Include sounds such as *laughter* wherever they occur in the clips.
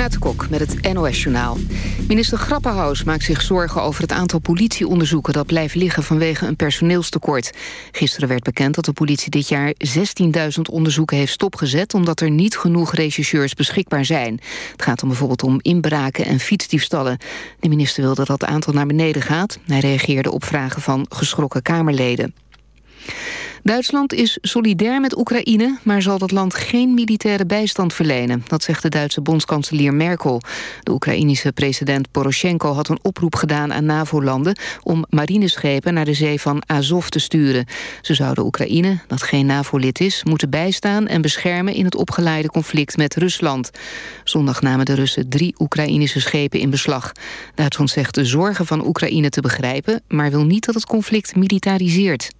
Renate Kok met het NOS Journaal. Minister Grappenhaus maakt zich zorgen over het aantal politieonderzoeken... dat blijft liggen vanwege een personeelstekort. Gisteren werd bekend dat de politie dit jaar 16.000 onderzoeken heeft stopgezet... omdat er niet genoeg rechercheurs beschikbaar zijn. Het gaat dan bijvoorbeeld om inbraken en fietsdiefstallen. De minister wil dat dat aantal naar beneden gaat. Hij reageerde op vragen van geschrokken Kamerleden. Duitsland is solidair met Oekraïne, maar zal dat land geen militaire bijstand verlenen. Dat zegt de Duitse bondskanselier Merkel. De Oekraïnische president Poroshenko had een oproep gedaan aan NAVO-landen om marineschepen naar de zee van Azov te sturen. Ze zouden Oekraïne, dat geen NAVO-lid is, moeten bijstaan en beschermen in het opgeleide conflict met Rusland. Zondag namen de Russen drie Oekraïnische schepen in beslag. Duitsland zegt de zorgen van Oekraïne te begrijpen, maar wil niet dat het conflict militariseert.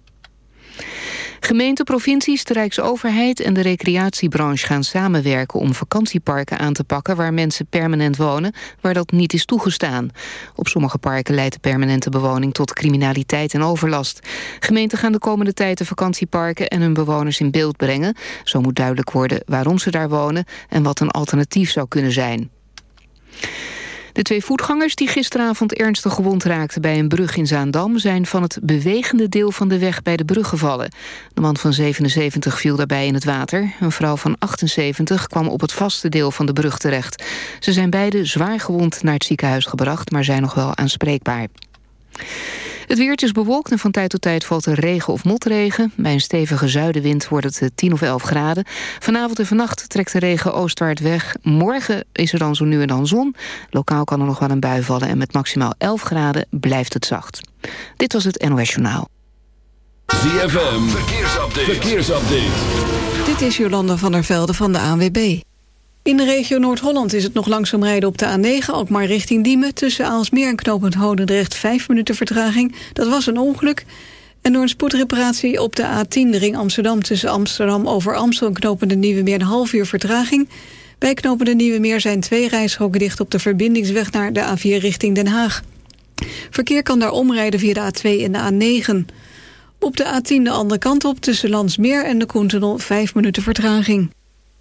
Gemeenten, provincies, de Rijksoverheid en de recreatiebranche gaan samenwerken om vakantieparken aan te pakken waar mensen permanent wonen, waar dat niet is toegestaan. Op sommige parken leidt de permanente bewoning tot criminaliteit en overlast. Gemeenten gaan de komende tijd de vakantieparken en hun bewoners in beeld brengen. Zo moet duidelijk worden waarom ze daar wonen en wat een alternatief zou kunnen zijn. De twee voetgangers die gisteravond ernstig gewond raakten bij een brug in Zaandam... zijn van het bewegende deel van de weg bij de brug gevallen. De man van 77 viel daarbij in het water. Een vrouw van 78 kwam op het vaste deel van de brug terecht. Ze zijn beide zwaar gewond naar het ziekenhuis gebracht... maar zijn nog wel aanspreekbaar. Het weer is bewolkt en van tijd tot tijd valt er regen of motregen. Bij een stevige zuidenwind wordt het 10 of 11 graden. Vanavond en vannacht trekt de regen oostwaarts weg. Morgen is er dan zo nu en dan zon. Lokaal kan er nog wel een bui vallen en met maximaal 11 graden blijft het zacht. Dit was het NOS Journaal. ZFM, verkeersupdate. verkeersupdate. Dit is Jolanda van der Velde van de ANWB. In de regio Noord-Holland is het nog langzaam rijden op de A9... ook maar richting Diemen, tussen Aalsmeer en Knopend Hodendrecht... vijf minuten vertraging. Dat was een ongeluk. En door een spoedreparatie op de A10, de ring Amsterdam... tussen Amsterdam over Amstel en Knopende Nieuwe Meer... een half uur vertraging. Bij Knopende Nieuwe Meer zijn twee rijstroken dicht... op de verbindingsweg naar de A4 richting Den Haag. Verkeer kan daar omrijden via de A2 en de A9. Op de A10 de andere kant op tussen Landsmeer en de Koentunnel... vijf minuten vertraging.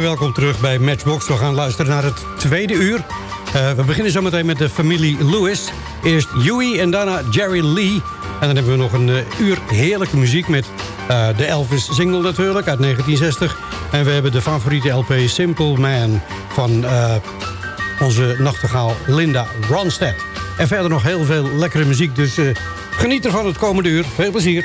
Welkom terug bij Matchbox. We gaan luisteren naar het tweede uur. Uh, we beginnen zometeen met de familie Lewis. Eerst Huey en daarna Jerry Lee. En dan hebben we nog een uh, uur heerlijke muziek met uh, de Elvis single natuurlijk uit 1960. En we hebben de favoriete LP Simple Man van onze nachtegaal Linda Ronstadt. En verder nog heel veel lekkere muziek, dus geniet ervan het komende uur. Veel plezier.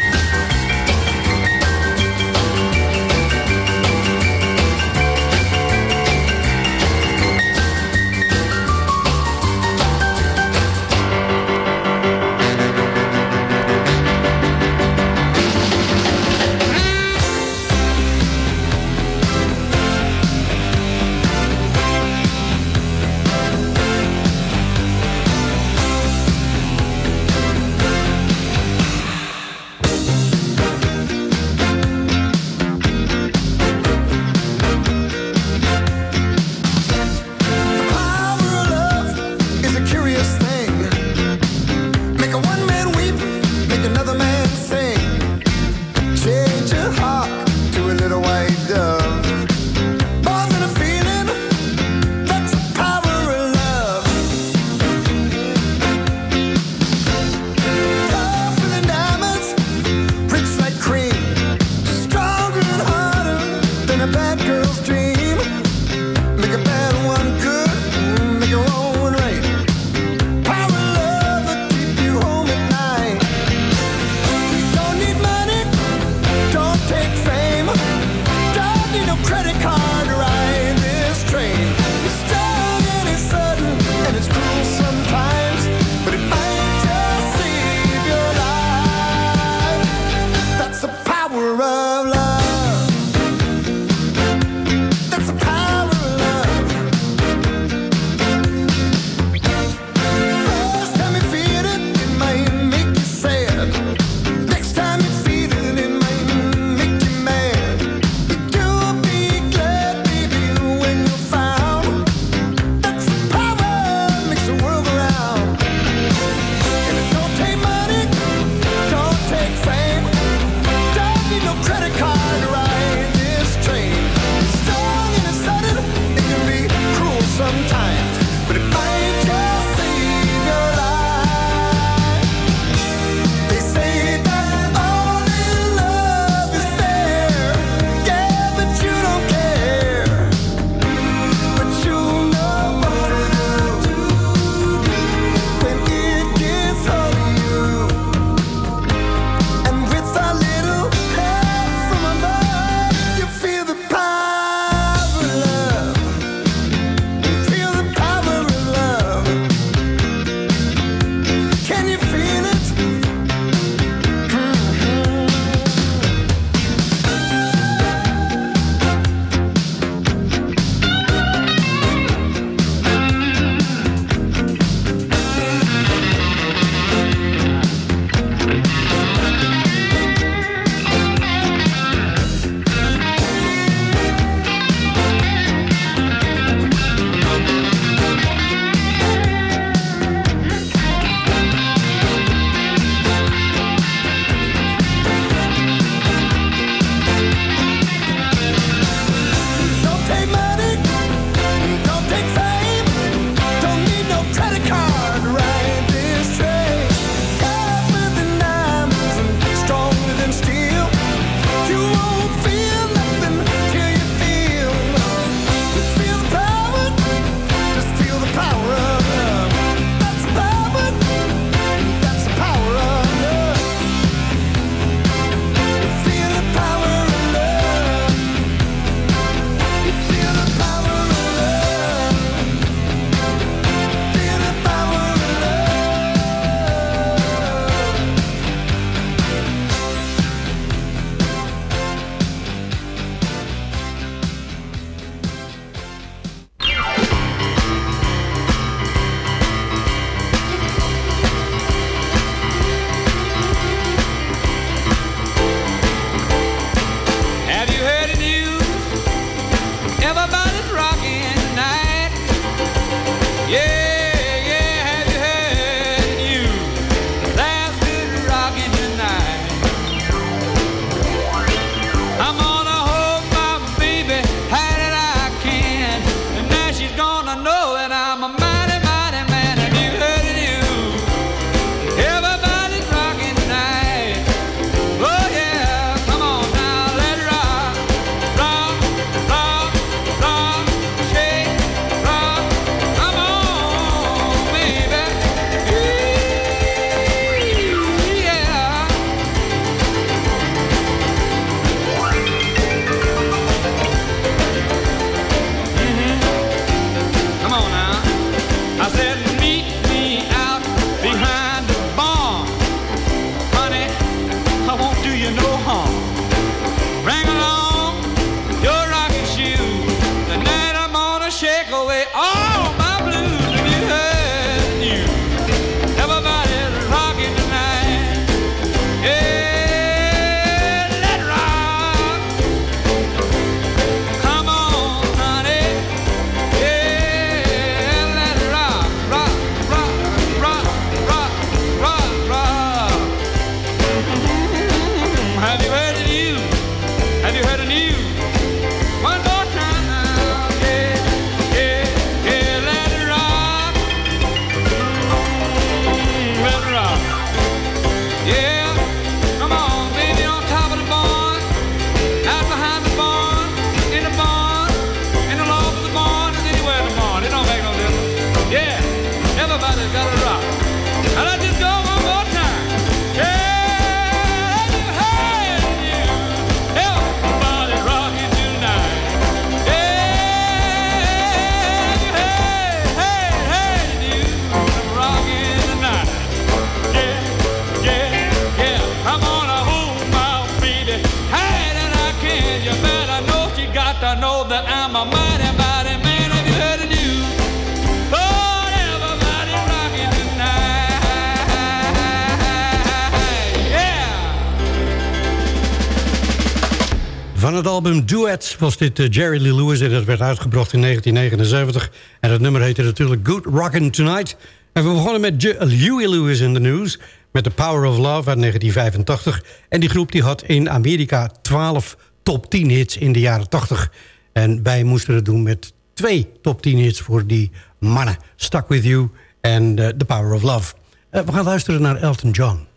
Was dit eh, Jerry Lee Lewis... en dat werd uitgebracht in 1979. En het nummer heette natuurlijk Good Rockin' Tonight. En we begonnen met Huey Lewis in the News... met The Power of Love uit 1985. En die groep die had in Amerika 12 top 10 hits in de jaren 80. En wij moesten het doen met twee top 10 hits voor die mannen. Stuck With You en uh, The Power of Love. Uh, we gaan luisteren naar Elton John.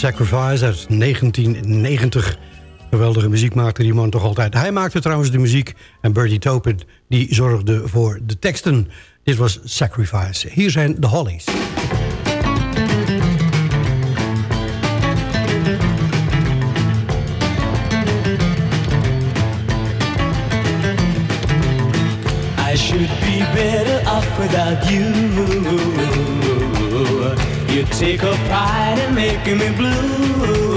Sacrifice uit 1990. Geweldige muziek maakte die man toch altijd. Hij maakte trouwens de muziek en Bertie Taupin die zorgde voor de teksten. Dit was Sacrifice. Hier zijn de Hollies. I should be better off without you Take a pride in making me blue.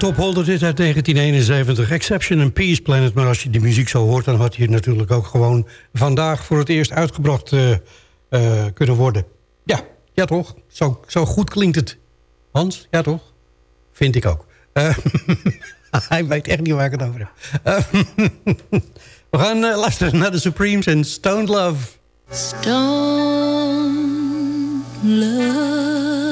top 100 is uit 1971. Exception and Peace Planet. Maar als je die muziek zo hoort... dan had hij natuurlijk ook gewoon vandaag voor het eerst uitgebracht uh, uh, kunnen worden. Ja, ja toch? Zo, zo goed klinkt het. Hans, ja toch? Vind ik ook. Uh, *laughs* hij weet echt niet waar ik het over heb. *laughs* we gaan luisteren naar de Supremes en Stone Love. Stone Love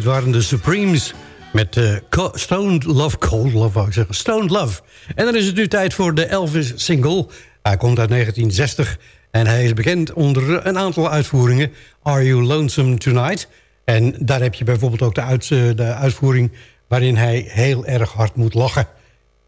dit waren de Supremes... met uh, Stoned Love, Cold Love wou ik zeggen, Stoned Love. En dan is het nu tijd voor de Elvis-single. Hij komt uit 1960 en hij is bekend onder een aantal uitvoeringen. Are You Lonesome Tonight? En daar heb je bijvoorbeeld ook de, uit, eh, de uitvoering... waarin hij heel erg hard moet lachen.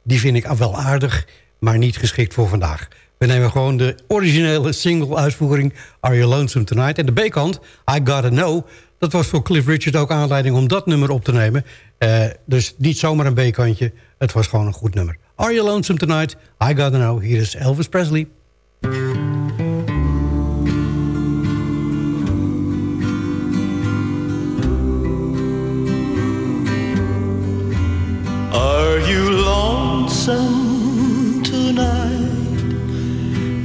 Die vind ik wel aardig, maar niet geschikt voor vandaag. We nemen gewoon de originele single-uitvoering Are You Lonesome Tonight? En de B-kant, I Gotta Know... Dat was voor Cliff Richard ook aanleiding om dat nummer op te nemen. Uh, dus niet zomaar een B-kantje. Het was gewoon een goed nummer. Are You Lonesome Tonight? I Gotta Know. Hier is Elvis Presley. Are you lonesome tonight?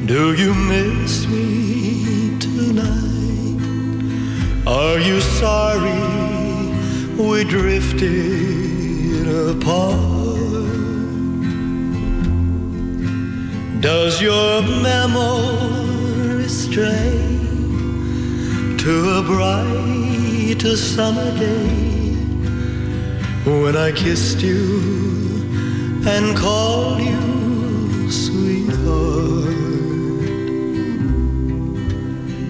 Do you miss me? Are you sorry we drifted apart? Does your memory stray to a bright summer day when I kissed you and called you sweetheart?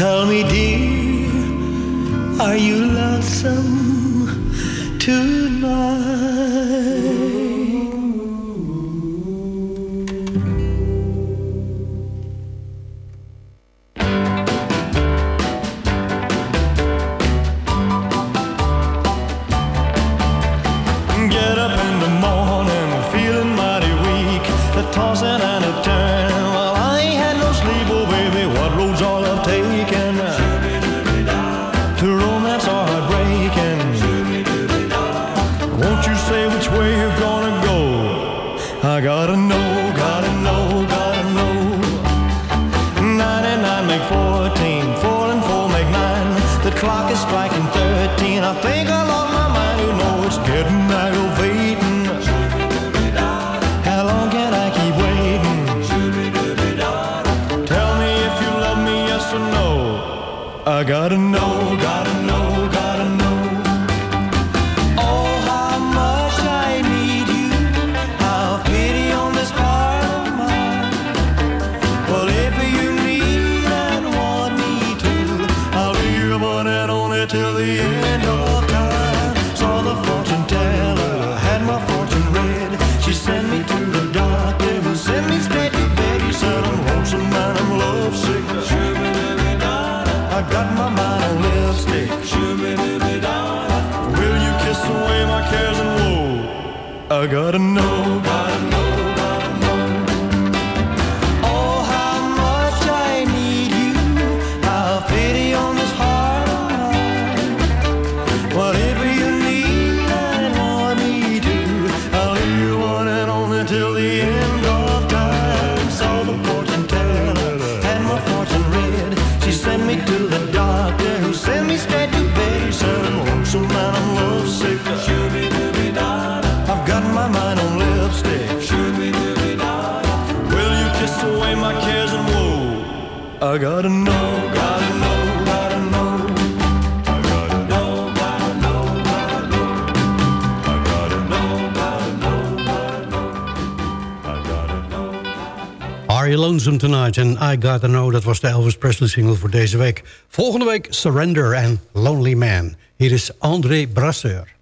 Tell me, dear, are you lonesome tonight? I gotta know, I gotta know, gotta know. Are You Lonesome Tonight en I Gotta Know... dat was de Elvis Presley single voor deze week. Volgende week Surrender en Lonely Man. Hier is André Brasseur.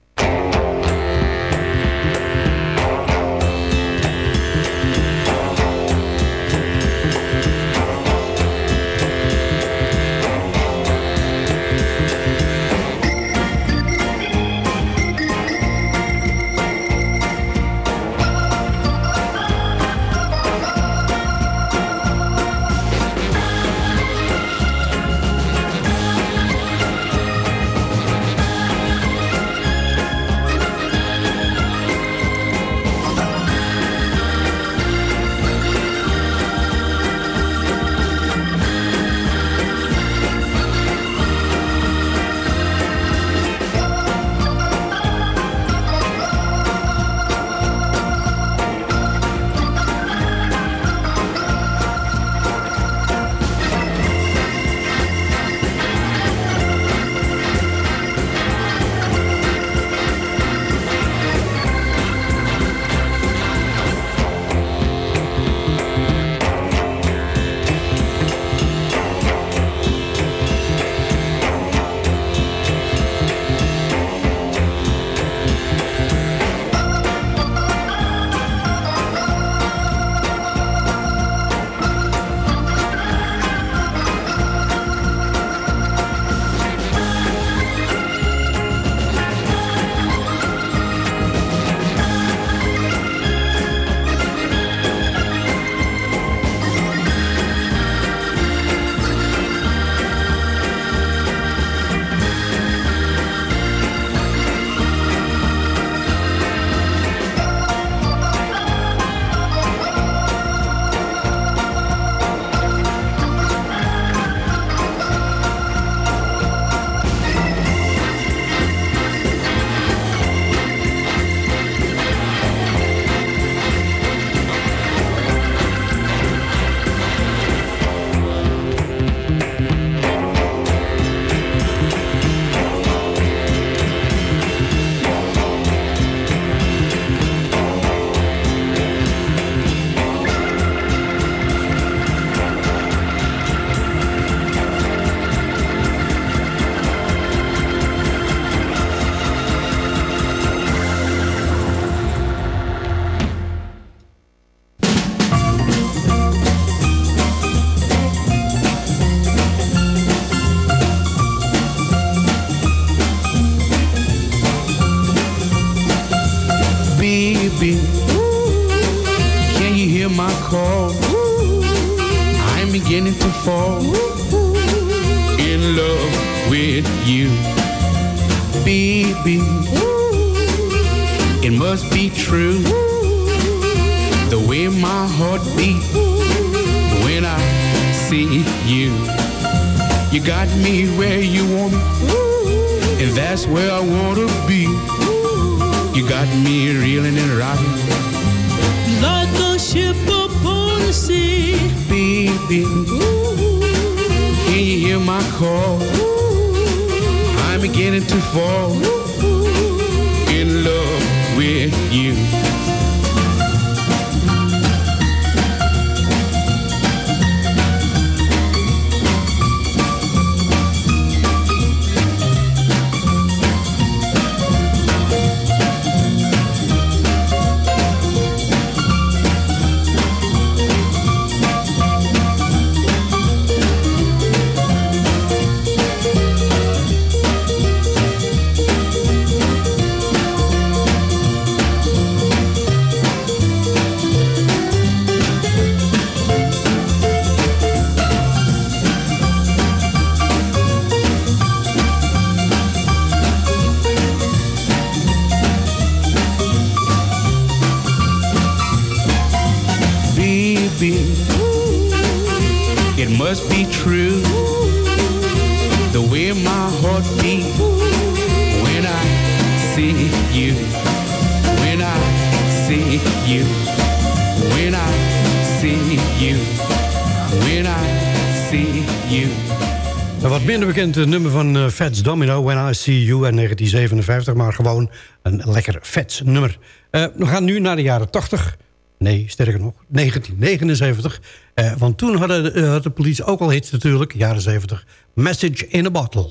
minder bekend nummer van eh, Fats Domino, When I See You in 1957, maar gewoon een lekker Fats nummer. Eh, we gaan nu naar de jaren 80. Nee, sterker nog, 1979. Eh, want toen hadden, had de politie ook al hits natuurlijk, jaren 70. Message in a Bottle.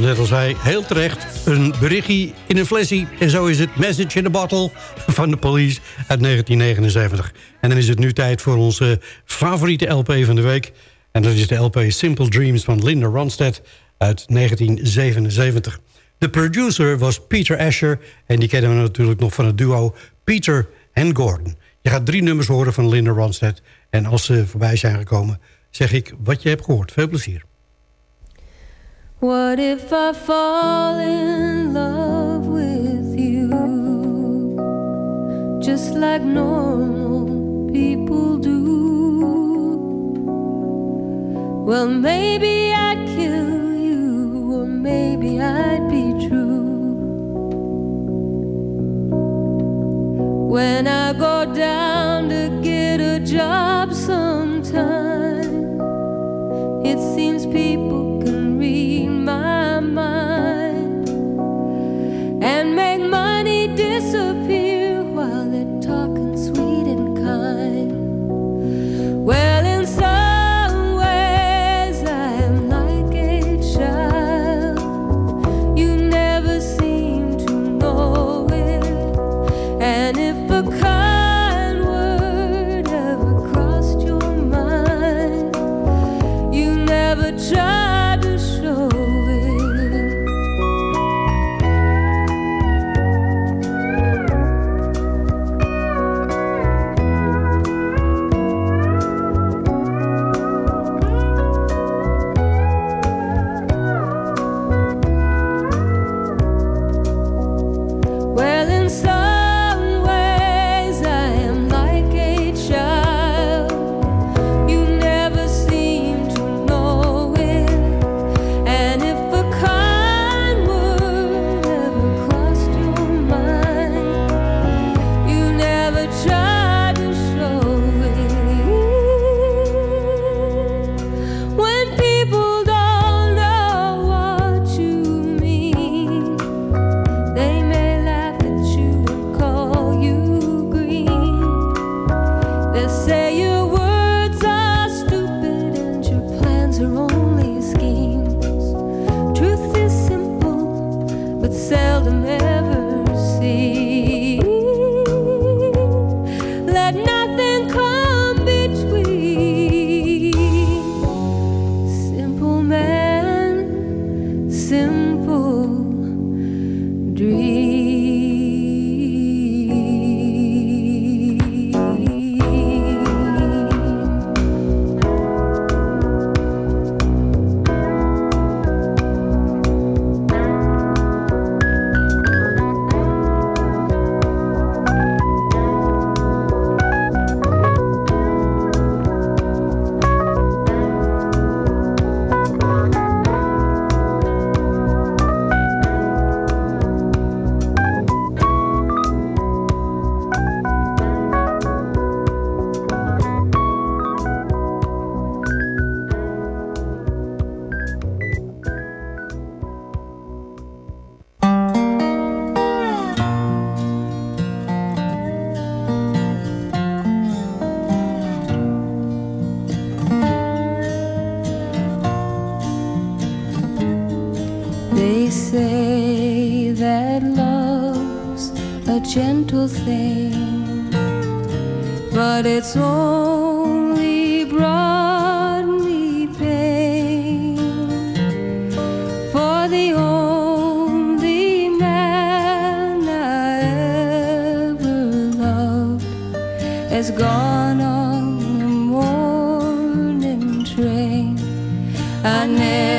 Net al zei, heel terecht... een berichtje in een flesje. En zo is het Message in a Bottle van de Police uit 1979. En dan is het nu tijd voor onze favoriete LP van de week. En dat is de LP Simple Dreams van Linda Ronstadt uit 1977. De producer was Peter Asher... en die kennen we natuurlijk nog van het duo Peter en Gordon. Je gaat drie nummers horen van Linda Ronstadt... en als ze voorbij zijn gekomen, zeg ik wat je hebt gehoord. Veel plezier. What if I fall in love with you? Just like normal people do. Well, maybe I'd kill you, or maybe I'd be true. When I go down to get a job sometime, it seems people it's only brought me pain. For the only man I ever loved has gone on the morning train. I never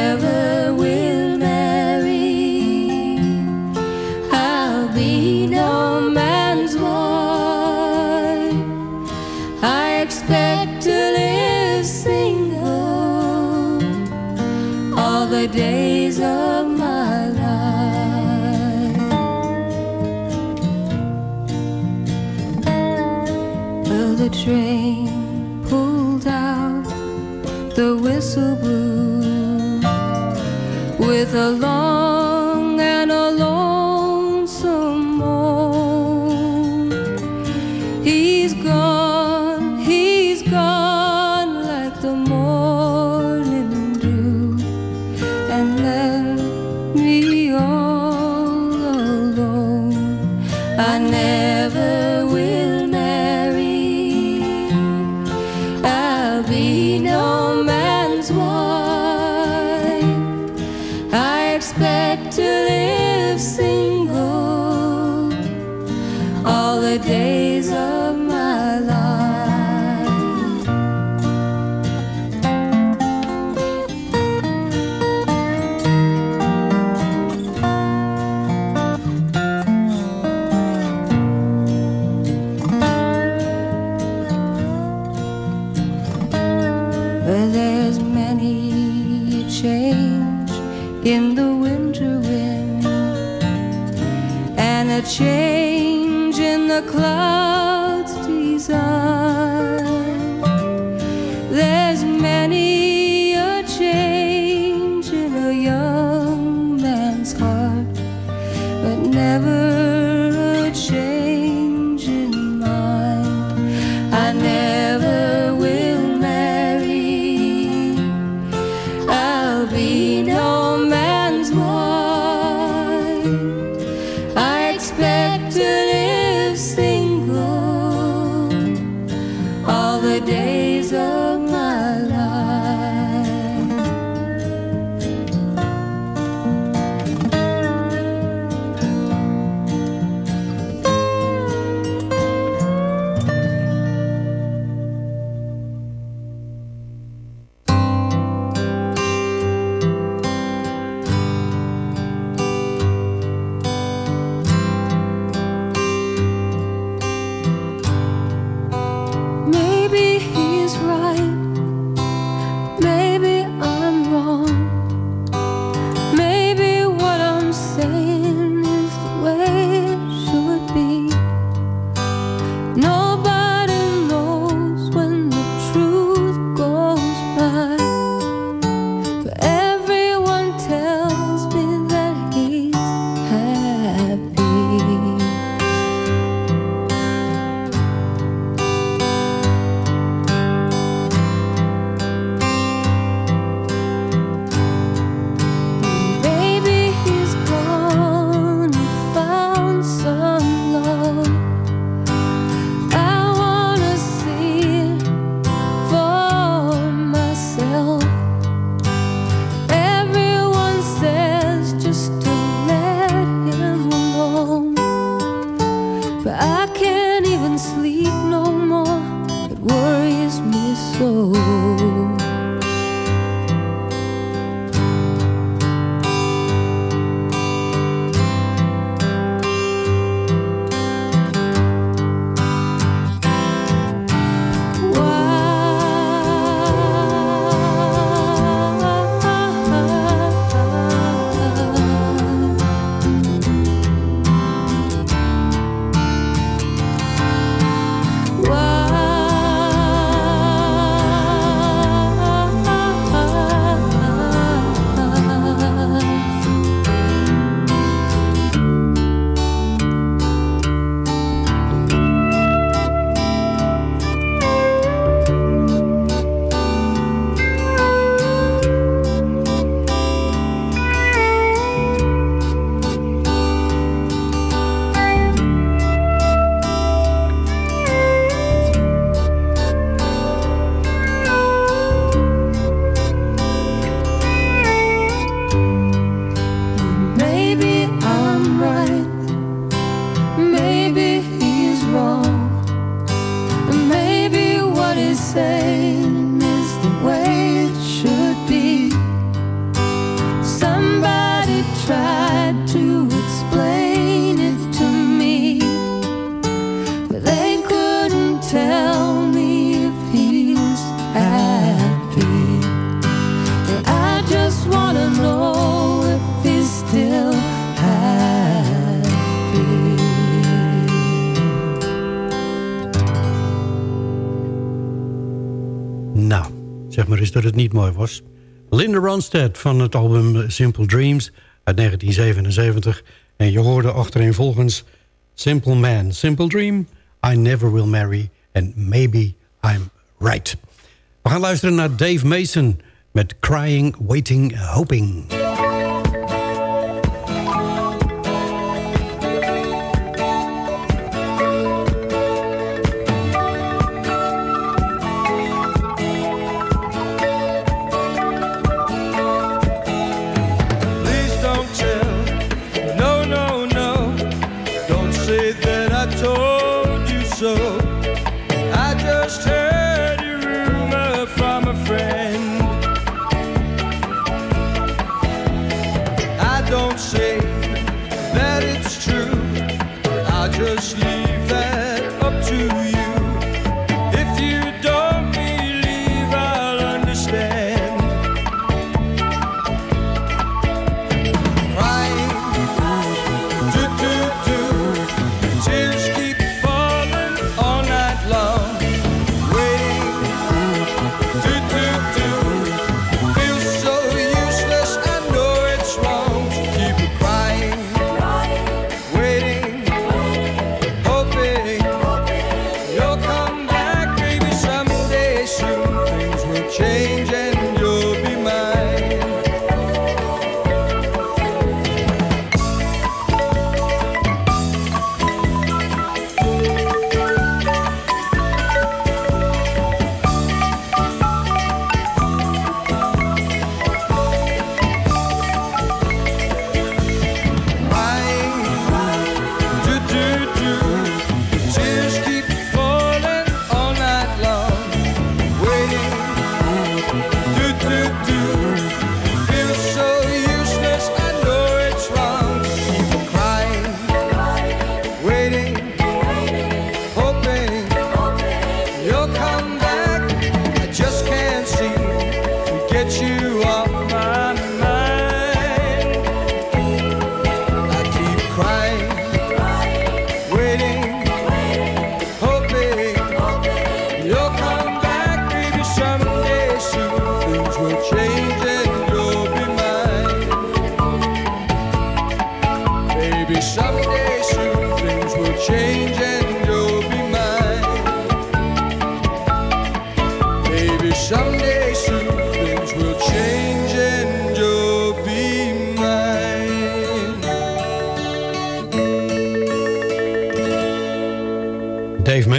niet mooi was. Linda Ronstadt van het album Simple Dreams uit 1977. En je hoorde achtereenvolgens Simple Man, Simple Dream, I Never Will Marry and Maybe I'm Right. We gaan luisteren naar Dave Mason met Crying, Waiting, Hoping.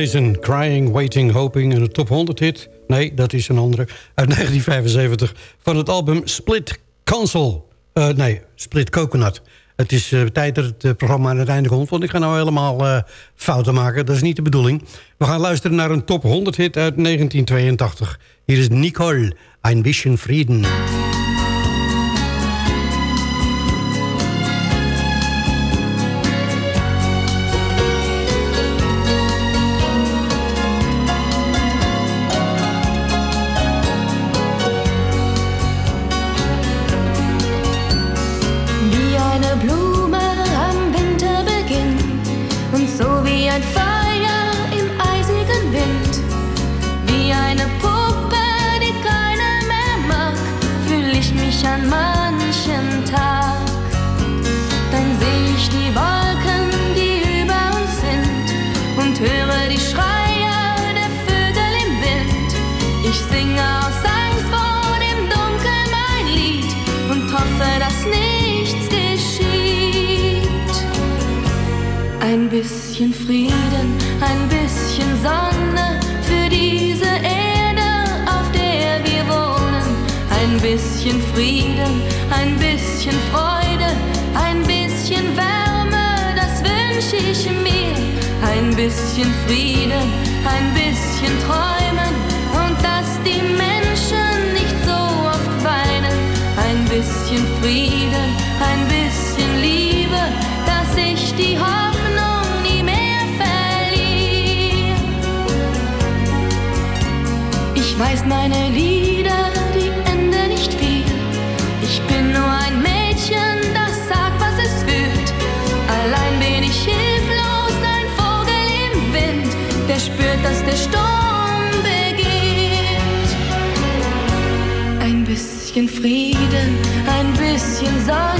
Mason, Crying, Waiting, Hoping en de top 100 hit. Nee, dat is een andere. Uit 1975 van het album Split Console. Eh, nee, Split Coconut. Het is eh, tijd dat het eh, programma aan het einde komt... want ik ga nou helemaal fouten maken. Dat is niet de bedoeling. We gaan luisteren naar een top 100 hit uit 1982. Hier is Nicole, Ein bisschen Frieden. Bisschen Frieden, ein bisschen Sonne für diese Erde, auf der wir wohnen. Ein bisschen Frieden, ein bisschen Freude, ein bisschen Wärme, das wünsche ich mir. Ein bisschen Frieden, ein bisschen Träumen und dass die Menschen nicht so oft weinen. Ein bisschen Frieden, ein bisschen Liebe, dass ich die Hoffnung weiß meine Lieder, die enden nicht viel. Ich bin nur ein Mädchen, das sagt, was es fühlt. Allein bin ich hilflos, ein Vogel im Wind, der spürt, dass der Sturm beginnt. Ein bisschen Frieden, ein bisschen Sonne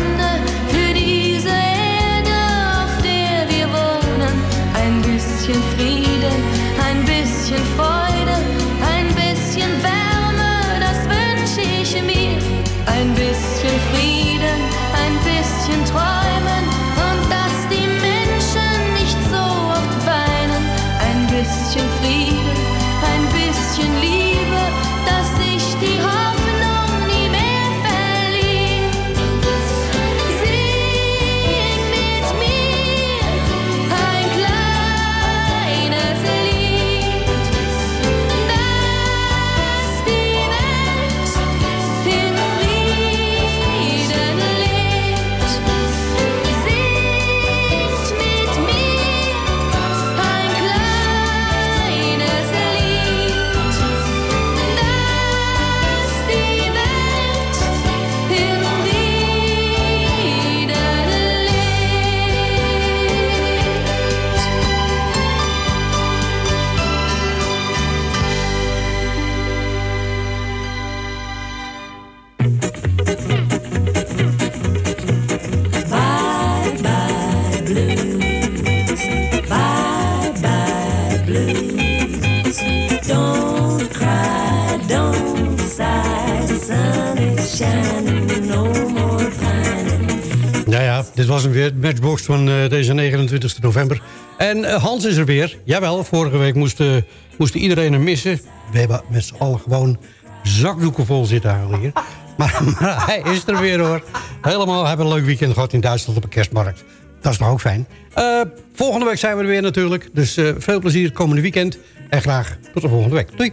eh, deze 29 november. En eh, Hans is er weer. Jawel, vorige week moest, eh, moest iedereen hem missen. We hebben met z'n allen gewoon zakdoeken vol zitten hier. *laughs* Maar, hij is er weer hoor. Helemaal, hebben een leuk weekend gehad in Duitsland op een kerstmarkt. Dat is toch ook fijn. Volgende week zijn we er weer natuurlijk. Dus veel plezier komende weekend. En graag tot de volgende week. Doei.